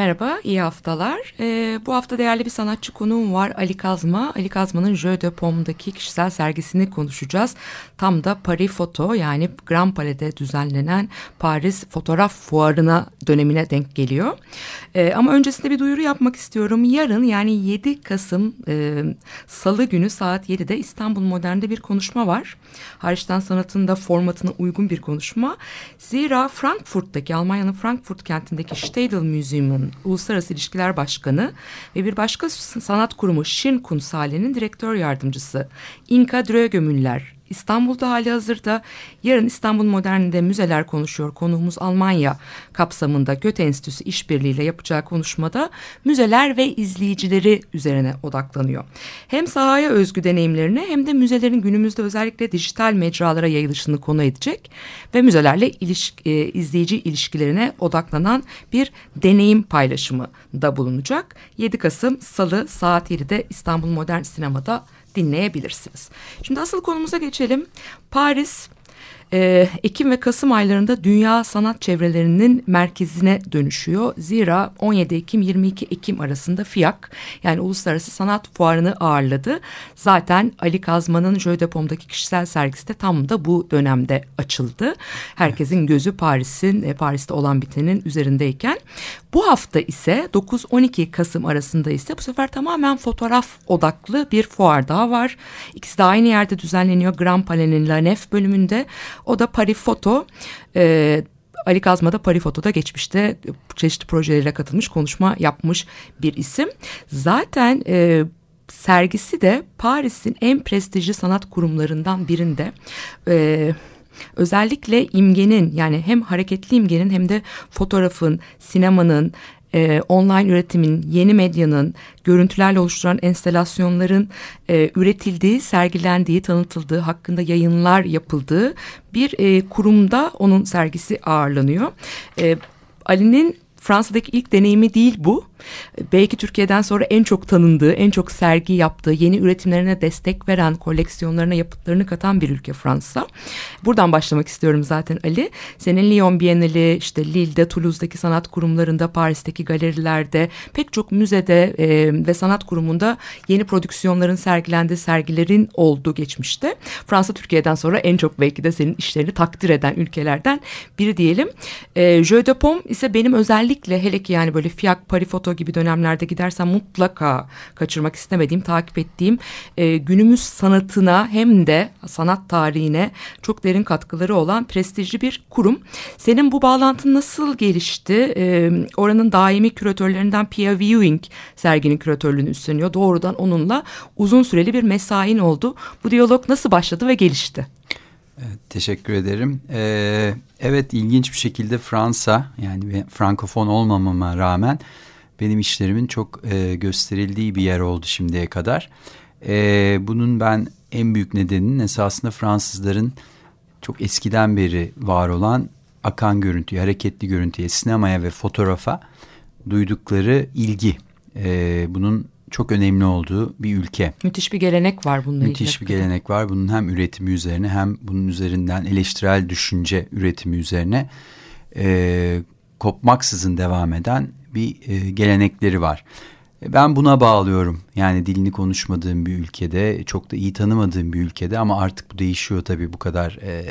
Merhaba, iyi haftalar. Ee, bu hafta değerli bir sanatçı konuğum var Ali Kazma. Ali Kazma'nın Jeu de Pomme'daki kişisel sergisini konuşacağız. Tam da Paris Foto yani Grand Palais'de düzenlenen Paris Fotoğraf Fuarı'na dönemine denk geliyor. Ee, ama öncesinde bir duyuru yapmak istiyorum. Yarın yani 7 Kasım e, Salı günü saat 7'de İstanbul Modern'de bir konuşma var. Hariçten sanatında formatına uygun bir konuşma. Zira Frankfurt'taki Almanya'nın Frankfurt kentindeki Stadel Museum'un Uluslararası İlişkiler Başkanı ve bir başka sanat kurumu Şin Kunsale'nin direktör yardımcısı Inka Drögemüller İstanbul'da hali hazırda yarın İstanbul Modern'de müzeler konuşuyor. Konuğumuz Almanya kapsamında Göte Enstitüsü işbirliğiyle yapacağı konuşmada müzeler ve izleyicileri üzerine odaklanıyor. Hem sahaya özgü deneyimlerini hem de müzelerin günümüzde özellikle dijital mecralara yayılışını konu edecek ve müzelerle ilişki, e, izleyici ilişkilerine odaklanan bir deneyim paylaşımı da bulunacak. 7 Kasım Salı saat 7'de İstanbul Modern Sinema'da dinleyebilirsiniz. Şimdi asıl konumuza geçelim. Paris e, Ekim ve Kasım aylarında dünya sanat çevrelerinin merkezine dönüşüyor. Zira 17 Ekim 22 Ekim arasında FIAK yani Uluslararası Sanat Fuarı'nı ağırladı. Zaten Ali Kazman'ın Jeu de Pomme'daki kişisel sergisi de tam da bu dönemde açıldı. Herkesin gözü Paris'in e, Paris'te olan bitenin üzerindeyken bu hafta ise 9-12 Kasım arasında ise bu sefer tamamen fotoğraf odaklı bir fuar daha var. İkisi de aynı yerde düzenleniyor. Grand Palais'in La Nef bölümünde. O da Paris Foto. Ee, Ali Kazma da Paris Foto'da geçmişte çeşitli projelere katılmış, konuşma yapmış bir isim. Zaten e, sergisi de Paris'in en prestijli sanat kurumlarından birinde. E, özellikle imgenin yani hem hareketli imgenin hem de fotoğrafın, sinemanın, e, online üretimin, yeni medyanın, görüntülerle oluşturan enstalasyonların e, üretildiği, sergilendiği, tanıtıldığı, hakkında yayınlar yapıldığı bir e, kurumda onun sergisi ağırlanıyor. E, Ali'nin Fransa'daki ilk deneyimi değil bu. Belki Türkiye'den sonra en çok tanındığı, en çok sergi yaptığı, yeni üretimlerine destek veren, koleksiyonlarına yapıtlarını katan bir ülke Fransa. Buradan başlamak istiyorum zaten Ali. Senin Lyon Bienali, işte Lille'de, Toulouse'daki sanat kurumlarında, Paris'teki galerilerde, pek çok müzede e, ve sanat kurumunda yeni prodüksiyonların sergilendiği sergilerin olduğu geçmişte. Fransa Türkiye'den sonra en çok belki de senin işlerini takdir eden ülkelerden biri diyelim. E, Jeu de Pomme ise benim özellikle hele ki yani böyle Fiac, Paris Foto gibi dönemlerde gidersem mutlaka kaçırmak istemediğim, takip ettiğim e, günümüz sanatına hem de sanat tarihine çok derin katkıları olan prestijli bir kurum. Senin bu bağlantın nasıl gelişti? E, oranın daimi küratörlerinden Pia Viewing serginin küratörlüğünü üstleniyor. Doğrudan onunla uzun süreli bir mesain oldu. Bu diyalog nasıl başladı ve gelişti? Evet, teşekkür ederim. Ee, evet ilginç bir şekilde Fransa yani frankofon olmamama rağmen benim işlerimin çok e, gösterildiği bir yer oldu şimdiye kadar. E, bunun ben en büyük nedeninin esasında Fransızların çok eskiden beri var olan akan görüntüye, hareketli görüntüye, sinemaya ve fotoğrafa duydukları ilgi. E, bunun çok önemli olduğu bir ülke. Müthiş bir gelenek var bununla Müthiş ilgili. bir gelenek var. Bunun hem üretimi üzerine hem bunun üzerinden eleştirel düşünce üretimi üzerine e, kopmaksızın devam eden bir e, gelenekleri var. E, ben buna bağlıyorum. Yani dilini konuşmadığım bir ülkede, çok da iyi tanımadığım bir ülkede ama artık bu değişiyor tabii bu kadar e,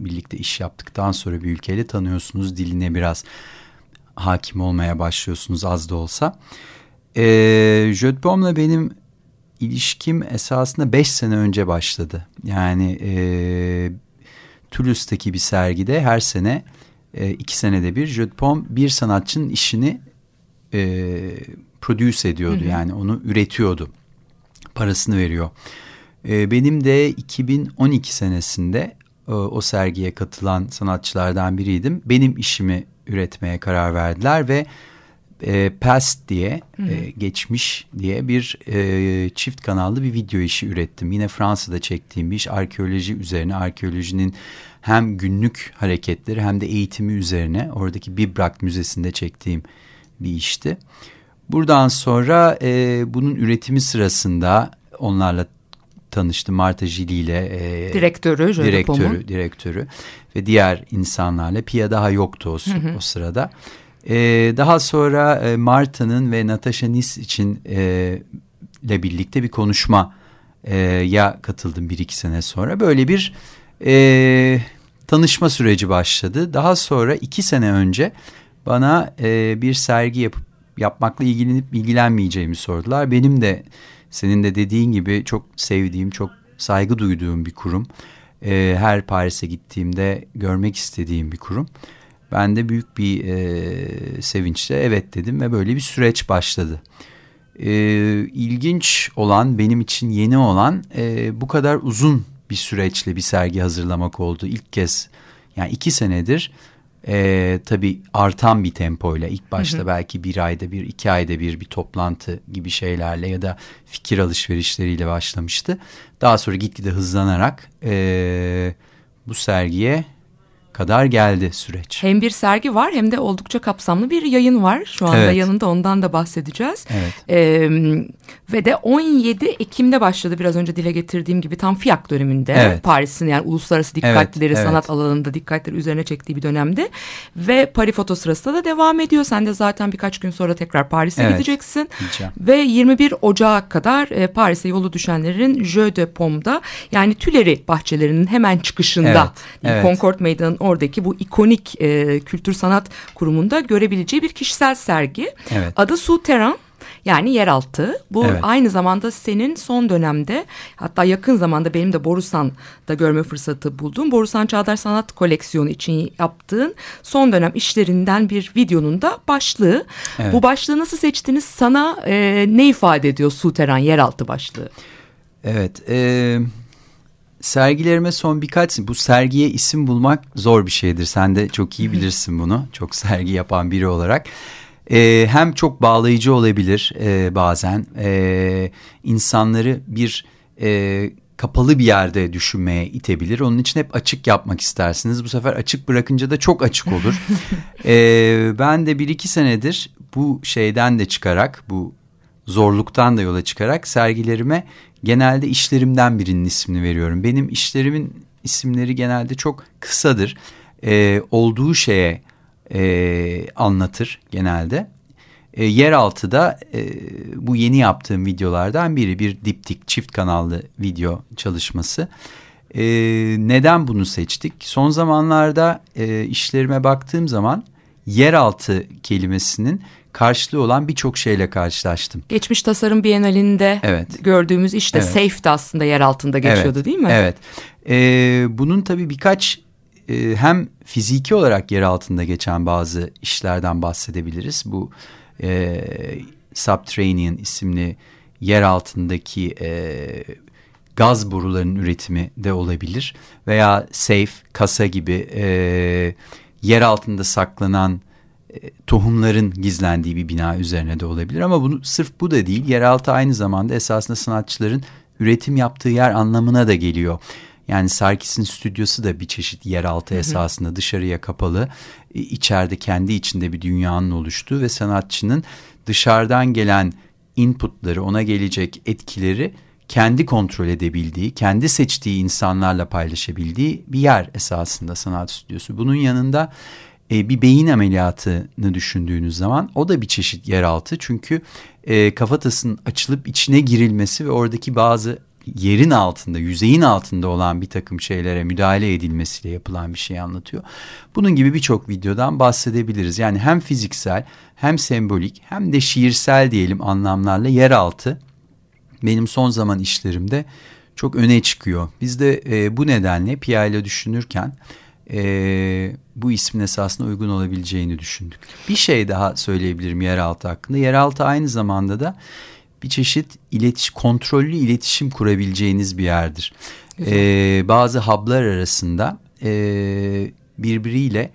birlikte iş yaptıktan sonra bir ülkeyle tanıyorsunuz. Diline biraz hakim olmaya başlıyorsunuz az da olsa. E, Jötbom'la benim ilişkim esasında beş sene önce başladı. Yani e, Toulouse'daki bir sergide her sene e, iki senede bir Jötbom bir sanatçının işini e, produce ediyordu yani onu üretiyordu. Parasını veriyor. E, benim de 2012 senesinde e, o sergiye katılan sanatçılardan biriydim. Benim işimi üretmeye karar verdiler ve e, Past diye e, geçmiş diye bir e, çift kanallı bir video işi ürettim. Yine Fransa'da çektiğim bir iş arkeoloji üzerine arkeolojinin hem günlük hareketleri hem de eğitimi üzerine oradaki Bibrak Müzesi'nde çektiğim bir işti. Buradan sonra e, bunun üretimi sırasında onlarla tanıştım Marta Jili ile. E, Direktörü, direktörü, direktörü ve diğer insanlarla. Pia daha yoktu o, sı- o sırada. Ee, daha sonra e, Marta'nın ve Natasha Nis için e, ile birlikte bir konuşma e, ya katıldım bir iki sene sonra. Böyle bir e, tanışma süreci başladı. Daha sonra iki sene önce bana e, bir sergi yapıp yapmakla ilgilenip ilgilenmeyeceğimi sordular. Benim de senin de dediğin gibi çok sevdiğim, çok saygı duyduğum bir kurum. E, her Paris'e gittiğimde görmek istediğim bir kurum. Ben de büyük bir e, sevinçle evet dedim ve böyle bir süreç başladı. E, ilginç olan benim için yeni olan e, bu kadar uzun bir süreçle bir sergi hazırlamak oldu. İlk kez yani iki senedir e, tabii artan bir tempoyla ilk başta belki bir ayda bir iki ayda bir bir toplantı gibi şeylerle ya da fikir alışverişleriyle başlamıştı. Daha sonra gitgide hızlanarak e, bu sergiye kadar geldi süreç. Hem bir sergi var hem de oldukça kapsamlı bir yayın var. Şu anda Evet. yanında ondan da bahsedeceğiz. Evet. Ee, ve de 17 Ekim'de başladı biraz önce dile getirdiğim gibi tam FIAK döneminde. Evet. Paris'in yani uluslararası dikkatleri evet. sanat alanında dikkatleri üzerine çektiği bir dönemde. Ve Paris Foto sırasında da devam ediyor. Sen de zaten birkaç gün sonra tekrar Paris'e Evet. gideceksin. Gideceğim. Ve 21 Ocağı kadar e, Paris'e yolu düşenlerin Jeu de Pomme'da yani Tüleri bahçelerinin hemen çıkışında Evet, evet. Concord Meydanı'nın oradaki bu ikonik e, kültür sanat kurumunda görebileceği bir kişisel sergi. Evet. Adı Souterrain. Yani yeraltı. Bu Evet. aynı zamanda senin son dönemde hatta yakın zamanda benim de Borusan'da görme fırsatı bulduğum Borusan Çağdaş Sanat Koleksiyonu için yaptığın son dönem işlerinden bir videonun da başlığı. Evet. Bu başlığı nasıl seçtiniz? Sana e, ne ifade ediyor Souterrain yeraltı başlığı? Evet. E, sergilerime son birkaç bu sergiye isim bulmak zor bir şeydir. Sen de çok iyi bilirsin bunu. Çok sergi yapan biri olarak. E, hem çok bağlayıcı olabilir e, bazen. E, insanları bir e, kapalı bir yerde düşünmeye itebilir. Onun için hep açık yapmak istersiniz. Bu sefer açık bırakınca da çok açık olur. E, ben de bir iki senedir bu şeyden de çıkarak bu zorluktan da yola çıkarak sergilerime genelde işlerimden birinin ismini veriyorum. Benim işlerimin isimleri genelde çok kısadır. Ee, olduğu şeye e, anlatır genelde. E, yeraltı da e, bu yeni yaptığım videolardan biri bir diptik çift kanallı video çalışması. E, neden bunu seçtik? Son zamanlarda e, işlerime baktığım zaman yeraltı kelimesinin karşılığı olan birçok şeyle karşılaştım. Geçmiş Tasarım Bienalinde Evet. gördüğümüz işte Evet. Safe de aslında yer altında geçiyordu evet, değil mi? Evet. Ee, bunun tabii birkaç e, hem fiziki olarak yer altında geçen bazı işlerden bahsedebiliriz. Bu e, Subterranean isimli yer altındaki e, gaz borularının üretimi de olabilir. Veya safe, kasa gibi e, yer altında saklanan tohumların gizlendiği bir bina üzerine de olabilir. Ama bunu sırf bu da değil. Yeraltı aynı zamanda esasında sanatçıların üretim yaptığı yer anlamına da geliyor. Yani Sarkis'in stüdyosu da bir çeşit yeraltı esasında dışarıya kapalı. e, içeride kendi içinde bir dünyanın oluştuğu ve sanatçının dışarıdan gelen inputları, ona gelecek etkileri kendi kontrol edebildiği, kendi seçtiği insanlarla paylaşabildiği bir yer esasında sanat stüdyosu. Bunun yanında e, bir beyin ameliyatını düşündüğünüz zaman o da bir çeşit yeraltı. Çünkü e, kafatasının açılıp içine girilmesi ve oradaki bazı yerin altında, yüzeyin altında olan bir takım şeylere müdahale edilmesiyle yapılan bir şey anlatıyor. Bunun gibi birçok videodan bahsedebiliriz. Yani hem fiziksel hem sembolik hem de şiirsel diyelim anlamlarla yeraltı benim son zaman işlerimde çok öne çıkıyor. Biz de e, bu nedenle Pia ile düşünürken e, bu ismin esasında uygun olabileceğini düşündük. Bir şey daha söyleyebilirim yeraltı hakkında. Yeraltı aynı zamanda da bir çeşit iletiş, kontrollü iletişim kurabileceğiniz bir yerdir. E, bazı hub'lar arasında e, birbiriyle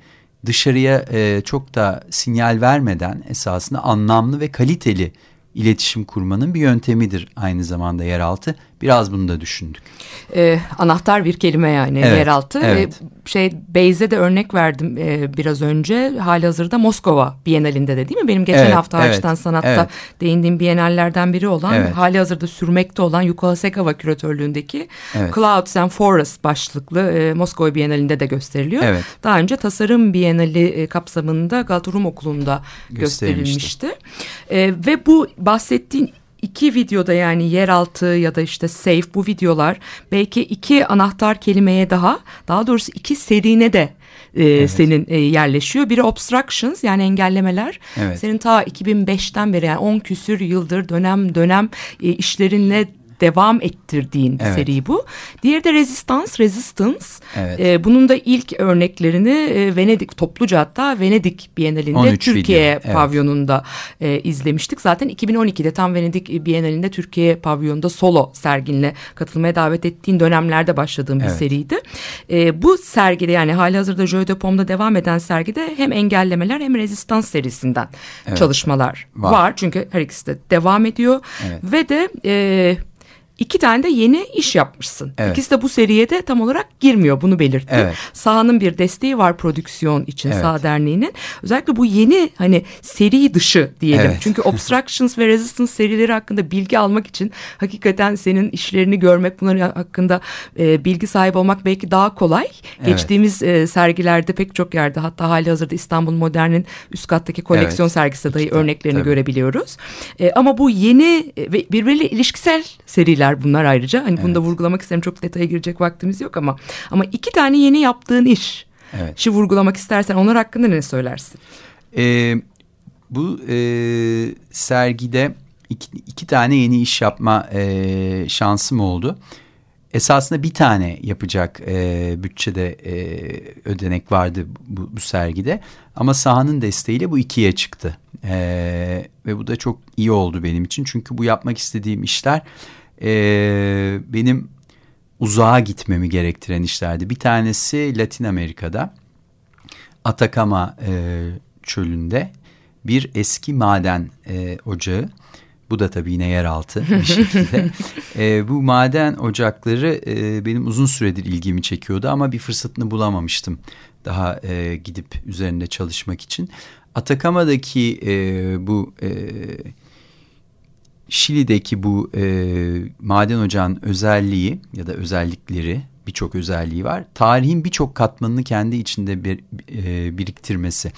dışarıya e, çok da sinyal vermeden esasında anlamlı ve kaliteli iletişim kurmanın bir yöntemidir aynı zamanda yeraltı. Biraz bunu da düşündük. Ee, anahtar bir kelime yani Evet, yeraltı. evet. Ee, şey Beyze de örnek verdim e, biraz önce. Halihazırda Moskova Bienalinde de değil mi? Benim geçen Evet, hafta evet, Harçtan Sanat'ta evet. değindiğim bienallerden biri olan Evet. halihazırda sürmekte olan Yuko Hasegawa küratörlüğündeki Evet. Clouds and Forests başlıklı e, Moskova Bienalinde de gösteriliyor. Evet. Daha önce Tasarım Bienali e, kapsamında Galata Rum Okulu'nda Gösterilmişti. gösterilmişti. E, ve bu bahsettiğin iki videoda yani yeraltı ya da işte safe bu videolar belki iki anahtar kelimeye daha daha doğrusu iki serine de e, senin e, yerleşiyor. Biri obstructions yani engellemeler. Evet. Senin ta 2005'ten beri yani 10 küsür yıldır dönem dönem e, işlerinle devam ettirdiğin bir Evet. seri bu. Diğeri de resistance, resistance. Evet. E, bunun da ilk örneklerini e, Venedik topluca hatta Venedik Bienalinde 13 Türkiye video, evet. pavyonunda e, izlemiştik. Zaten 2012'de tam Venedik Bienalinde Türkiye pavyonunda solo serginle katılmaya davet ettiğin dönemlerde başladığım bir Evet. seriydi. E, bu sergide yani halihazırda Jeux de Pomme'da devam eden sergide hem engellemeler hem rezistans serisinden çalışmalar var. Var. Çünkü her ikisi de devam ediyor. Evet. Ve de e, iki tane de yeni iş yapmışsın. Evet. İkisi de bu seriye de tam olarak girmiyor bunu belirtti. Evet. Saha'nın bir desteği var prodüksiyon için Evet. Saha Derneği'nin. Özellikle bu yeni hani seri dışı diyelim. Evet. Çünkü Obstructions ve Resistance serileri hakkında bilgi almak için hakikaten senin işlerini görmek, bunların hakkında e, bilgi sahibi olmak belki daha kolay. Geçtiğimiz e, sergilerde pek çok yerde hatta hali hazırda İstanbul Modern'in üst kattaki koleksiyon Evet. sergisi dahi İşte, örneklerini tabii. görebiliyoruz. E, ama bu yeni ve birbiriyle ilişkisel seriler bunlar ayrıca. Hani bunu da vurgulamak isterim çok detaya girecek vaktimiz yok ama ama iki tane yeni yaptığın iş. Evet. Şi vurgulamak istersen onlar hakkında ne söylersin? Ee, bu e, sergide iki, iki tane yeni iş yapma e, şansım oldu. Esasında bir tane yapacak e, bütçede e, ödenek vardı bu, bu sergide. Ama sahanın desteğiyle bu ikiye çıktı. E, ve bu da çok iyi oldu benim için. Çünkü bu yapmak istediğim işler e, benim uzağa gitmemi gerektiren işlerdi. Bir tanesi Latin Amerika'da. Atakama e, çölünde bir eski maden e, ocağı. Bu da tabii yine yeraltı bir şekilde. E, bu maden ocakları e, benim uzun süredir ilgimi çekiyordu ama bir fırsatını bulamamıştım. Daha e, gidip üzerinde çalışmak için. Atakama'daki e, bu e, Şili'deki bu e, maden ocağın özelliği ya da özellikleri birçok özelliği var. Tarihin birçok katmanını kendi içinde bir, e, biriktirmesi.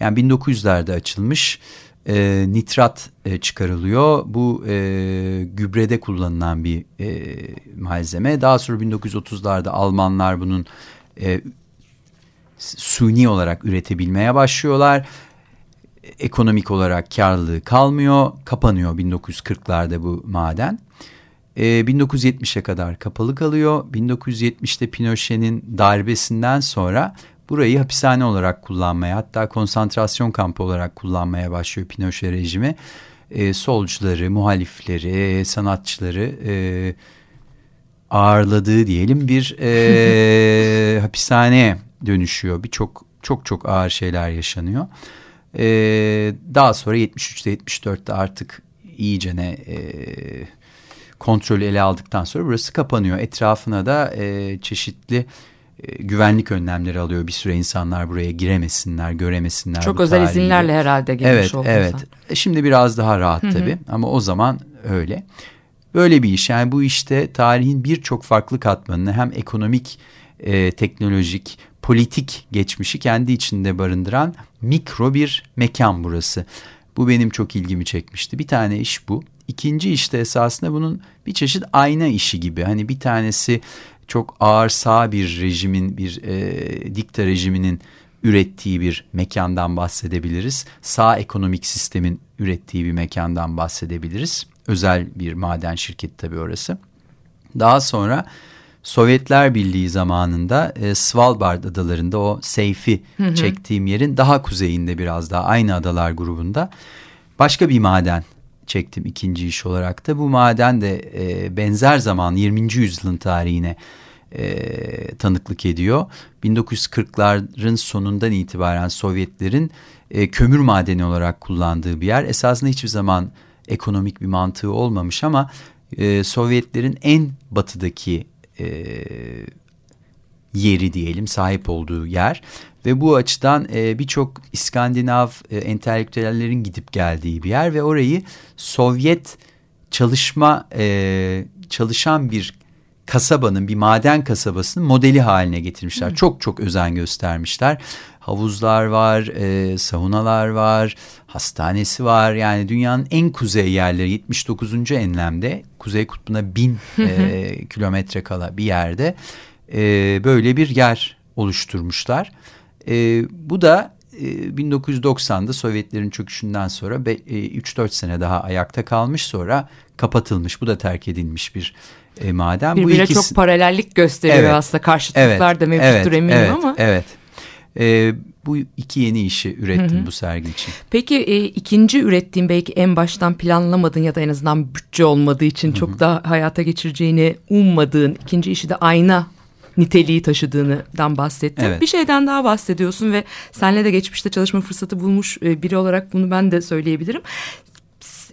Yani 1900'lerde açılmış e, nitrat e, çıkarılıyor. Bu e, gübrede kullanılan bir e, malzeme. Daha sonra 1930'larda Almanlar bunun e, suni olarak üretebilmeye başlıyorlar ekonomik olarak karlılığı kalmıyor. Kapanıyor 1940'larda bu maden. Ee, 1970'e kadar kapalı kalıyor. 1970'te Pinochet'in darbesinden sonra burayı hapishane olarak kullanmaya hatta konsantrasyon kampı olarak kullanmaya başlıyor Pinochet rejimi. Ee, solcuları, muhalifleri, sanatçıları e, ağırladığı diyelim bir e, hapishaneye dönüşüyor. Birçok çok çok ağır şeyler yaşanıyor. Ee, daha sonra 73'te 74'te artık iyicene e, kontrolü ele aldıktan sonra burası kapanıyor. Etrafına da e, çeşitli e, güvenlik önlemleri alıyor. Bir süre insanlar buraya giremesinler, göremesinler. Çok özel tarihi. izinlerle herhalde gelmiş Evet, oldun evet. sen. E, Şimdi biraz daha rahat tabii ama o zaman öyle. Böyle bir iş yani bu işte tarihin birçok farklı katmanını hem ekonomik, e, teknolojik, politik geçmişi kendi içinde barındıran mikro bir mekan burası. Bu benim çok ilgimi çekmişti. Bir tane iş bu. İkinci işte esasında bunun bir çeşit ayna işi gibi. Hani bir tanesi çok ağır sağ bir rejimin, bir e, dikta rejiminin ürettiği bir mekandan bahsedebiliriz. Sağ ekonomik sistemin ürettiği bir mekandan bahsedebiliriz. Özel bir maden şirketi tabii orası. Daha sonra Sovyetler Birliği zamanında e, Svalbard adalarında o Seyfi çektiğim yerin daha kuzeyinde biraz daha aynı adalar grubunda başka bir maden çektim ikinci iş olarak da. Bu maden de e, benzer zaman 20. yüzyılın tarihine e, tanıklık ediyor. 1940'ların sonundan itibaren Sovyetlerin e, kömür madeni olarak kullandığı bir yer. Esasında hiçbir zaman ekonomik bir mantığı olmamış ama e, Sovyetlerin en batıdaki e, yeri diyelim sahip olduğu yer. Ve bu açıdan e, birçok İskandinav e, entelektüellerin gidip geldiği bir yer ve orayı Sovyet çalışma e, çalışan bir kasabanın bir maden kasabasının modeli haline getirmişler. Çok çok özen göstermişler. Havuzlar var, e, saunalar var, hastanesi var. Yani dünyanın en kuzey yerleri 79. enlemde Kuzey Kutbu'na bin e, kilometre kala bir yerde e, böyle bir yer oluşturmuşlar. E, bu da e, 1990'da Sovyetlerin çöküşünden sonra be- e, 3-4 sene daha ayakta kalmış sonra kapatılmış. Bu da terk edilmiş bir e, maden. Bu Birbirine ikisi- çok paralellik gösteriyor Evet. aslında. Karşıtlıklar da mevcuttur eminim evet, ama. Evet. E, bu iki yeni işi ürettim bu sergi için. Peki e, ikinci ürettiğin belki en baştan planlamadığın ya da en azından bütçe olmadığı için çok da hayata geçireceğini ummadığın ikinci işi de ayna niteliği taşıdığından bahsettin. Evet. Bir şeyden daha bahsediyorsun ve senle de geçmişte çalışma fırsatı bulmuş e, biri olarak bunu ben de söyleyebilirim.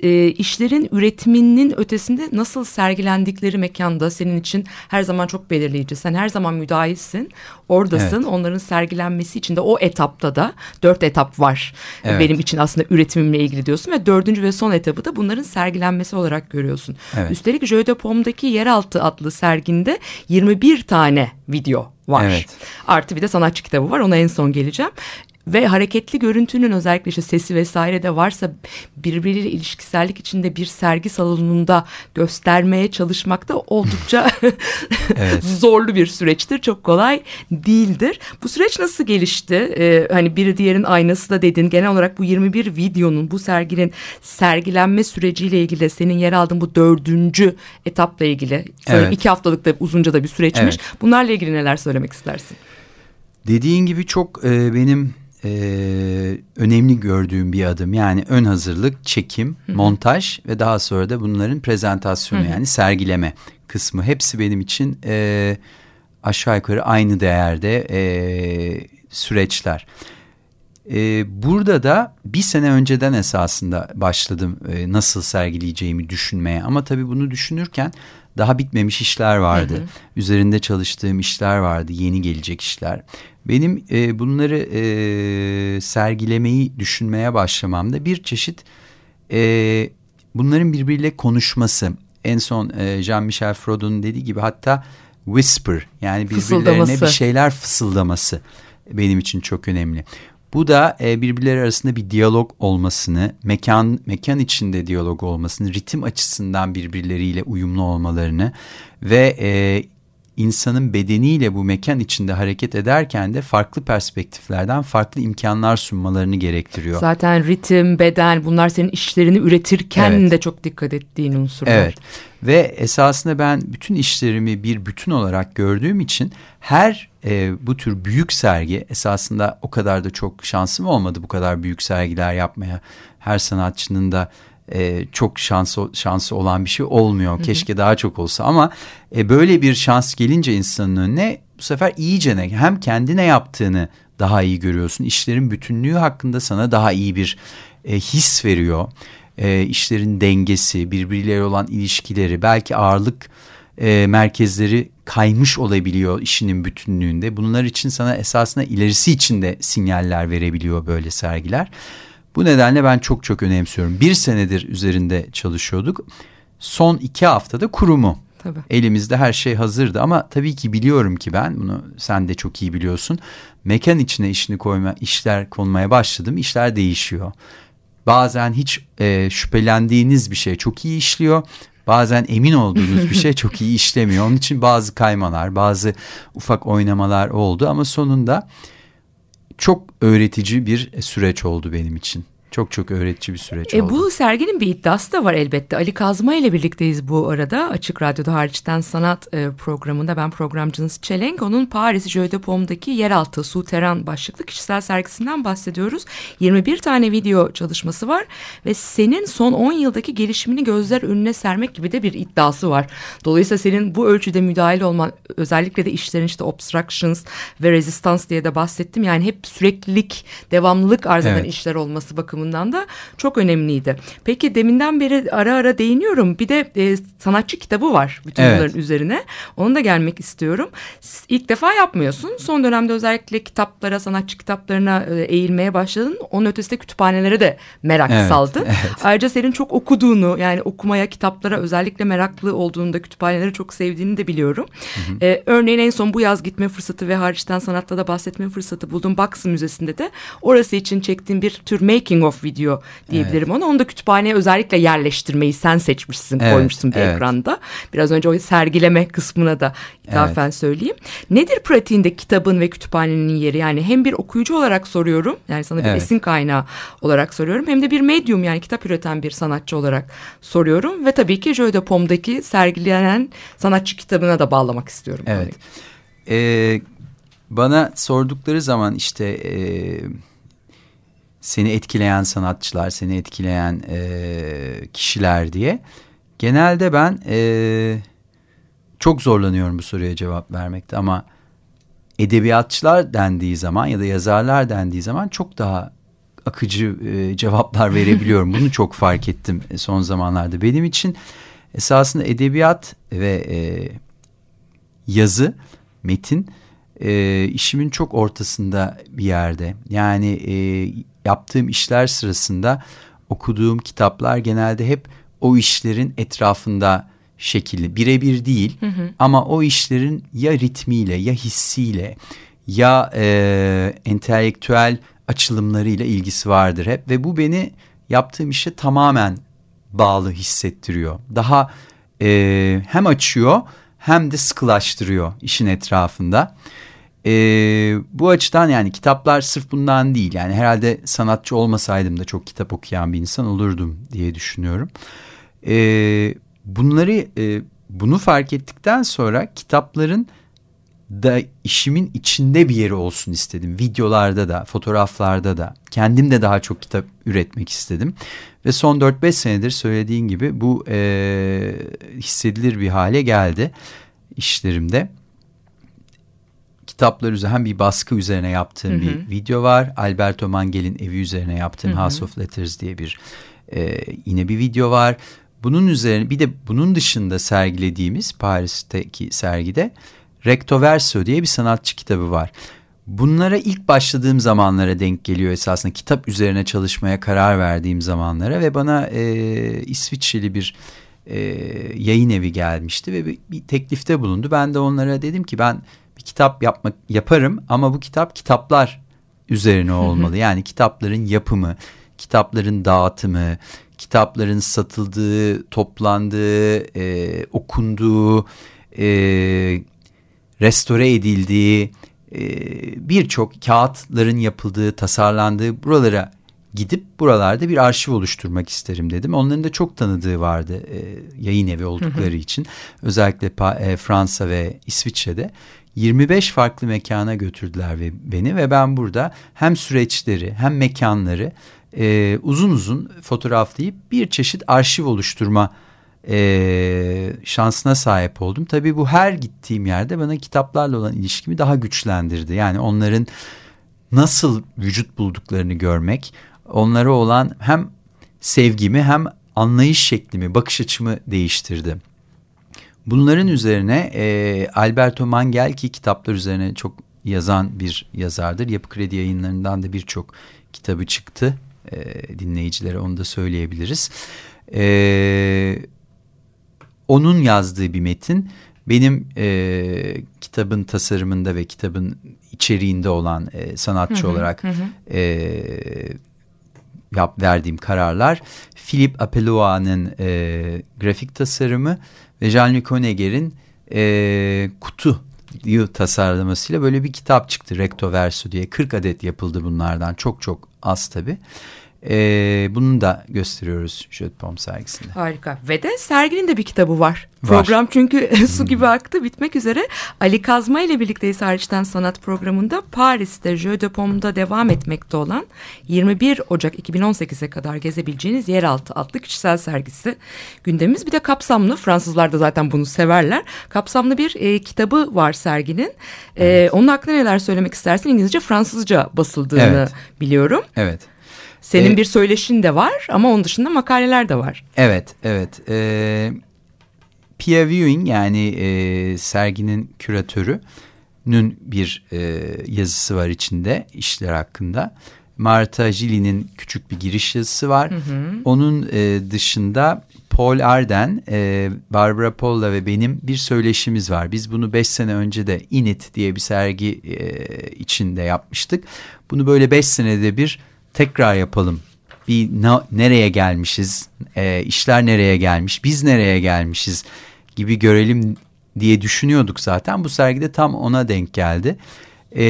E, işlerin üretiminin ötesinde nasıl sergilendikleri mekanda senin için her zaman çok belirleyici. Sen her zaman müdahilsin, oradasın. Evet. Onların sergilenmesi için de o etapta da dört etap var. Evet. Benim için aslında üretimimle ilgili diyorsun ve dördüncü ve son etabı da bunların sergilenmesi olarak görüyorsun. Evet. Üstelik Jeu de Pomme'daki Yeraltı adlı serginde 21 tane video var. Evet. Artı bir de sanatçı kitabı var ona en son geleceğim. Ve hareketli görüntünün özellikle işte sesi vesaire de varsa birbiriyle ilişkisellik içinde bir sergi salonunda göstermeye çalışmak da oldukça Evet. zorlu bir süreçtir. Çok kolay değildir. Bu süreç nasıl gelişti? Ee, hani biri diğerin aynası da dedin. Genel olarak bu 21 videonun bu serginin sergilenme süreciyle ilgili senin yer aldığın bu dördüncü etapla ilgili. Sanırım Evet. iki haftalık da uzunca da bir süreçmiş. Evet. Bunlarla ilgili neler söylemek istersin? Dediğin gibi çok e, benim e, önemli gördüğüm bir adım. Yani ön hazırlık, çekim, montaj ve daha sonra da bunların prezentasyonu yani sergileme kısmı. Hepsi benim için e, aşağı yukarı aynı değerde e, süreçler. E, burada da bir sene önceden esasında başladım e, nasıl sergileyeceğimi düşünmeye. Ama tabii bunu düşünürken daha bitmemiş işler vardı. Üzerinde çalıştığım işler vardı, yeni gelecek işler. Benim e, bunları e, sergilemeyi düşünmeye başlamamda bir çeşit e, bunların birbiriyle konuşması. En son e, Jean-Michel Frodon'un dediği gibi hatta whisper yani birbirlerine bir şeyler fısıldaması benim için çok önemli. Bu da e, birbirleri arasında bir diyalog olmasını, mekan mekan içinde diyalog olmasını, ritim açısından birbirleriyle uyumlu olmalarını ve e, insanın bedeniyle bu mekan içinde hareket ederken de farklı perspektiflerden farklı imkanlar sunmalarını gerektiriyor. Zaten ritim, beden bunlar senin işlerini üretirken Evet. de çok dikkat ettiğin unsurlar. Evet ve esasında ben bütün işlerimi bir bütün olarak gördüğüm için her e, bu tür büyük sergi esasında o kadar da çok şansım olmadı bu kadar büyük sergiler yapmaya. Her sanatçının da e, çok şansı şansı olan bir şey olmuyor. Keşke daha çok olsa ama e, böyle bir şans gelince insanın önüne bu sefer iyice ne hem kendine yaptığını daha iyi görüyorsun. İşlerin bütünlüğü hakkında sana daha iyi bir e, his veriyor. E, işlerin dengesi, birbirleriyle olan ilişkileri, belki ağırlık e, merkezleri kaymış olabiliyor işinin bütünlüğünde. Bunlar için sana esasında ilerisi için de sinyaller verebiliyor böyle sergiler. Bu nedenle ben çok çok önemsiyorum. Bir senedir üzerinde çalışıyorduk. Son iki haftada kurumu. Tabii. Elimizde her şey hazırdı ama tabii ki biliyorum ki ben bunu sen de çok iyi biliyorsun. Mekan içine işini koyma, işler konmaya başladım. işler değişiyor. Bazen hiç e, şüphelendiğiniz bir şey çok iyi işliyor. Bazen emin olduğunuz bir şey çok iyi işlemiyor. Onun için bazı kaymalar, bazı ufak oynamalar oldu ama sonunda çok öğretici bir süreç oldu benim için. Çok çok öğretici bir süreç E, oldu. bu serginin bir iddiası da var elbette. Ali Kazma ile birlikteyiz bu arada. Açık Radyo'da hariçten sanat e, programında ben programcınız Çelenk. Onun Paris Paume'daki yeraltı Souterrain başlıklı kişisel sergisinden bahsediyoruz. 21 tane video çalışması var ve senin son 10 yıldaki gelişimini gözler önüne sermek gibi de bir iddiası var. Dolayısıyla senin bu ölçüde müdahil olman özellikle de işlerin işte obstructions ve resistance diye de bahsettim. Yani hep süreklilik, devamlılık arz eden Evet. işler olması bakımından da çok önemliydi. Peki deminden beri ara ara değiniyorum. Bir de e, sanatçı kitabı var bütün Evet. bunların üzerine. Onu da gelmek istiyorum. İlk defa yapmıyorsun. Son dönemde özellikle kitaplara, sanatçı kitaplarına e, eğilmeye başladın. Onun ötesinde kütüphanelere de merak Evet, saldı. evet. Ayrıca senin çok okuduğunu yani okumaya, kitaplara özellikle meraklı olduğunu da kütüphaneleri çok sevdiğini de biliyorum. Ee, örneğin en son bu yaz gitme fırsatı ve hariçten sanatta da bahsetme fırsatı buldum. Baksı Müzesi'nde de orası için çektiğim bir tür making of video diyebilirim ona. Onu da kütüphaneye özellikle yerleştirmeyi sen seçmişsin, Evet, koymuşsun bir evet. ekranda. Biraz önce o sergileme kısmına da ithafen söyleyeyim. Nedir pratiğinde kitabın ve kütüphanenin yeri? Yani hem bir okuyucu olarak soruyorum. Yani sana bir Evet. esin kaynağı olarak soruyorum. Hem de bir medyum yani kitap üreten bir sanatçı olarak soruyorum. Ve tabii ki Jeux de Paume'daki sergilenen sanatçı kitabına da bağlamak istiyorum. Evet. Ee, bana sordukları zaman işte e, seni etkileyen sanatçılar, seni etkileyen e, kişiler diye genelde ben e, çok zorlanıyorum bu soruya cevap vermekte ama edebiyatçılar dendiği zaman ya da yazarlar dendiği zaman çok daha akıcı e, cevaplar verebiliyorum. Bunu çok fark ettim e, son zamanlarda. Benim için esasında edebiyat ve e, yazı, metin e, işimin çok ortasında bir yerde. Yani e, yaptığım işler sırasında okuduğum kitaplar genelde hep o işlerin etrafında şekilli. Birebir değil ama o işlerin ya ritmiyle ya hissiyle ya e, entelektüel açılımlarıyla ilgisi vardır hep. Ve bu beni yaptığım işe tamamen bağlı hissettiriyor. Daha e, hem açıyor hem de sıkılaştırıyor işin etrafında. E, bu açıdan yani kitaplar sırf bundan değil. Yani herhalde sanatçı olmasaydım da çok kitap okuyan bir insan olurdum diye düşünüyorum. E, bunları e, bunu fark ettikten sonra kitapların da işimin içinde bir yeri olsun istedim. Videolarda da, fotoğraflarda da. Kendim de daha çok kitap üretmek istedim. Ve son 4-5 senedir söylediğin gibi bu e, hissedilir bir hale geldi işlerimde. Kitaplar üzerine hem bir baskı üzerine yaptığım bir video var. Alberto Mangel'in evi üzerine yaptığım House of Letters diye bir e, yine bir video var. Bunun üzerine bir de bunun dışında sergilediğimiz Paris'teki sergide Recto Verso diye bir sanatçı kitabı var. Bunlara ilk başladığım zamanlara denk geliyor esasında kitap üzerine çalışmaya karar verdiğim zamanlara ve bana e, İsviçreli bir e, yayın evi gelmişti ve bir, bir teklifte bulundu. Ben de onlara dedim ki ben bir kitap yapmak yaparım ama bu kitap kitaplar üzerine olmalı. Yani kitapların yapımı, kitapların dağıtımı, kitapların satıldığı, toplandığı, e, okunduğu, e, restore edildiği, e, birçok kağıtların yapıldığı, tasarlandığı buralara gidip buralarda bir arşiv oluşturmak isterim dedim. Onların da çok tanıdığı vardı e, yayın evi oldukları için. Özellikle Pa- e, Fransa ve İsviçre'de 25 farklı mekana götürdüler ve beni ve ben burada hem süreçleri hem mekanları e, uzun uzun fotoğraflayıp bir çeşit arşiv oluşturma e, şansına sahip oldum. Tabii bu her gittiğim yerde bana kitaplarla olan ilişkimi daha güçlendirdi. Yani onların nasıl vücut bulduklarını görmek, onlara olan hem sevgimi hem anlayış şeklimi, bakış açımı değiştirdi. Bunların üzerine e, Alberto Mangel ki kitaplar üzerine çok yazan bir yazardır. Yapı Kredi yayınlarından da birçok kitabı çıktı. E, dinleyicilere onu da söyleyebiliriz. E, onun yazdığı bir metin benim e, kitabın tasarımında ve kitabın içeriğinde olan e, sanatçı olarak e, yap verdiğim kararlar. Philip Apeloa'nın e, grafik tasarımı ve Jean-Luc Honegger'in e, kutu tasarlamasıyla böyle bir kitap çıktı. Recto Verso diye. 40 adet yapıldı bunlardan. Çok çok az tabi. E, bunu da gösteriyoruz Jötpom sergisinde. Harika. Ve de serginin de bir kitabı var. Var. Program çünkü su gibi aktı bitmek üzere. Ali Kazma ile birlikteyiz hariçten sanat programında Paris'te de Pomme'da devam etmekte olan 21 Ocak 2018'e kadar gezebileceğiniz Yeraltı adlı kişisel sergisi. Gündemimiz bir de kapsamlı. Fransızlar da zaten bunu severler. Kapsamlı bir e, kitabı var serginin. E, onun hakkında neler söylemek istersin? İngilizce, Fransızca basıldığını Evet. biliyorum. Evet. Senin E, bir söyleşin de var ama onun dışında makaleler de var. Evet, evet. Ee, Pia Viewing yani e, serginin küratörünün bir e, yazısı var içinde işler hakkında. Marta Gilli'nin küçük bir giriş yazısı var. Onun e, dışında Paul Arden, e, Barbara Polla ve benim bir söyleşimiz var. Biz bunu beş sene önce de Init diye bir sergi e, içinde yapmıştık. Bunu böyle beş senede bir tekrar yapalım bir na- nereye gelmişiz, e, işler nereye gelmiş, biz nereye gelmişiz gibi görelim diye düşünüyorduk zaten. Bu sergide tam ona denk geldi. E,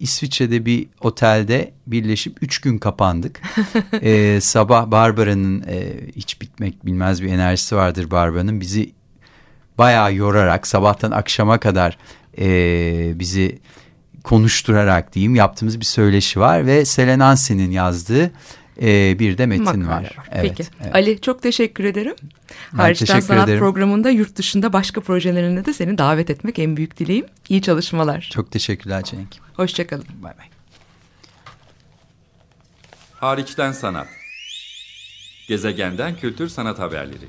İsviçre'de bir otelde birleşip üç gün kapandık. E, sabah Barbara'nın e, hiç bitmek bilmez bir enerjisi vardır Barbara'nın. Bizi bayağı yorarak sabahtan akşama kadar e, bizi konuşturarak diyeyim yaptığımız bir söyleşi var ve Selenansi'nin yazdığı e, bir de metin Makale var. Peki. evet. Ali çok teşekkür ederim. Ben Hariçten teşekkür Sanat ederim. programında yurt dışında başka projelerine de seni davet etmek en büyük dileğim. İyi çalışmalar. Çok teşekkürler Cenk. Hoşçakalın. Bay bay. Hariçten sanat. Gezegenden kültür sanat haberleri.